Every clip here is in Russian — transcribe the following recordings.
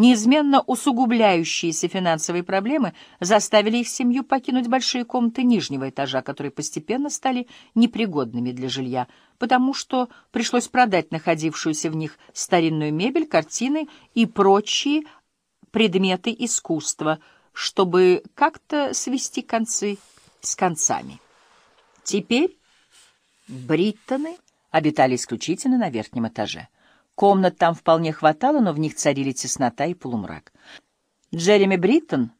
Неизменно усугубляющиеся финансовые проблемы заставили их семью покинуть большие комнаты нижнего этажа, которые постепенно стали непригодными для жилья, потому что пришлось продать находившуюся в них старинную мебель, картины и прочие предметы искусства, чтобы как-то свести концы с концами. Теперь Бриттоны обитали исключительно на верхнем этаже. Комнат там вполне хватало, но в них царили теснота и полумрак. Джереми Бриттон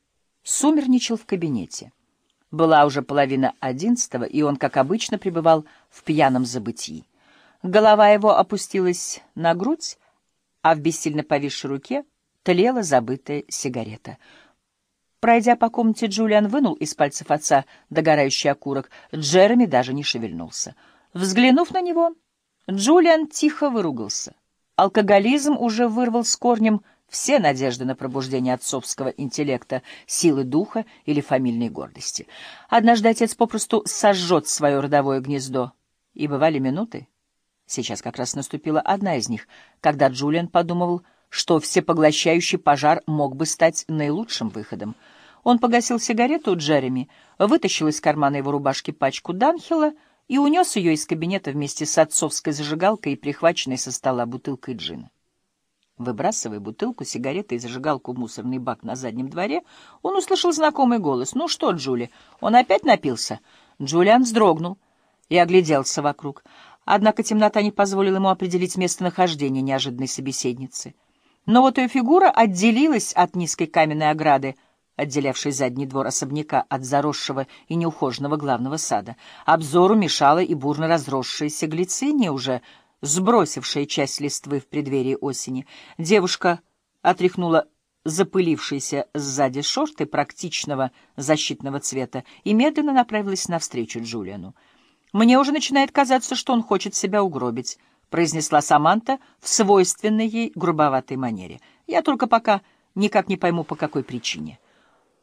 сумерничал в кабинете. Была уже половина одиннадцатого, и он, как обычно, пребывал в пьяном забытии. Голова его опустилась на грудь, а в бессильно повисшей руке тлела забытая сигарета. Пройдя по комнате, Джулиан вынул из пальцев отца догорающий окурок. Джереми даже не шевельнулся. Взглянув на него, Джулиан тихо выругался. Алкоголизм уже вырвал с корнем все надежды на пробуждение отцовского интеллекта, силы духа или фамильной гордости. Однажды отец попросту сожжет свое родовое гнездо. И бывали минуты, сейчас как раз наступила одна из них, когда Джулиан подумывал, что всепоглощающий пожар мог бы стать наилучшим выходом. Он погасил сигарету Джереми, вытащил из кармана его рубашки пачку Данхила — и унес ее из кабинета вместе с отцовской зажигалкой и прихваченной со стола бутылкой джина. Выбрасывая бутылку, сигареты и зажигалку в мусорный бак на заднем дворе, он услышал знакомый голос. «Ну что, Джули, он опять напился?» Джулиан вздрогнул и огляделся вокруг. Однако темнота не позволила ему определить местонахождение неожиданной собеседницы. Но вот ее фигура отделилась от низкой каменной ограды, отделявший задний двор особняка от заросшего и неухоженного главного сада. Обзору мешала и бурно разросшаяся глициния, уже сбросившая часть листвы в преддверии осени. Девушка отряхнула запылившиеся сзади шорты практичного защитного цвета и медленно направилась навстречу Джулиану. «Мне уже начинает казаться, что он хочет себя угробить», — произнесла Саманта в свойственной ей грубоватой манере. «Я только пока никак не пойму, по какой причине».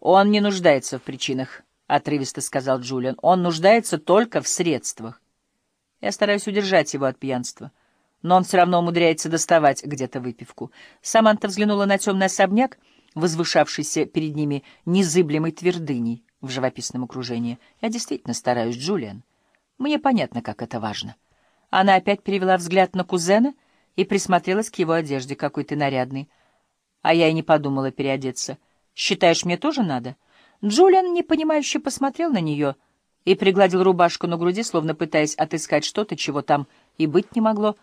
«Он не нуждается в причинах», — отрывисто сказал Джулиан. «Он нуждается только в средствах. Я стараюсь удержать его от пьянства, но он все равно умудряется доставать где-то выпивку». Саманта взглянула на темный особняк, возвышавшийся перед ними незыблемой твердыней в живописном окружении. «Я действительно стараюсь, Джулиан. Мне понятно, как это важно». Она опять перевела взгляд на кузена и присмотрелась к его одежде, какой ты нарядный. А я и не подумала переодеться — Считаешь, мне тоже надо?» Джулиан непонимающе посмотрел на нее и пригладил рубашку на груди, словно пытаясь отыскать что-то, чего там и быть не могло.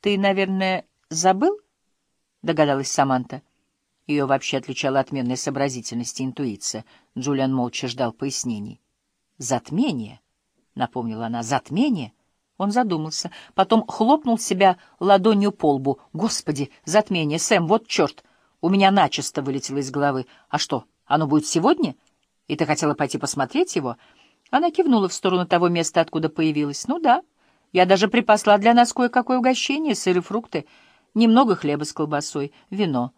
«Ты, наверное, забыл?» — догадалась Саманта. Ее вообще отличала отменная сообразительность и интуиция. Джулиан молча ждал пояснений. «Затмение?» — напомнила она. «Затмение?» Он задумался, потом хлопнул себя ладонью по лбу. «Господи, затмение! Сэм, вот черт! У меня начисто вылетело из головы. А что, оно будет сегодня? И ты хотела пойти посмотреть его? Она кивнула в сторону того места, откуда появилась. Ну да. Я даже припасла для нас кое-какое угощение, сыр и фрукты, немного хлеба с колбасой, вино.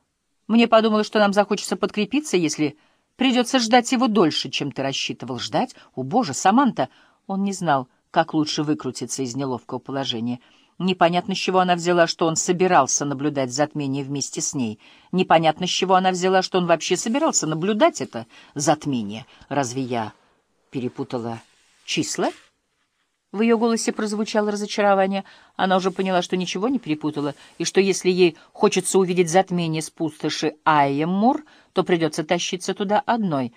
Мне подумалось, что нам захочется подкрепиться, если придется ждать его дольше, чем ты рассчитывал. Ждать? О, боже, Саманта! Он не знал, как лучше выкрутиться из неловкого положения. Непонятно, с чего она взяла, что он собирался наблюдать затмение вместе с ней. Непонятно, с чего она взяла, что он вообще собирался наблюдать это затмение. Разве я перепутала числа? В ее голосе прозвучало разочарование. Она уже поняла, что ничего не перепутала, и что если ей хочется увидеть затмение с пустоши Айеммур, то придется тащиться туда одной —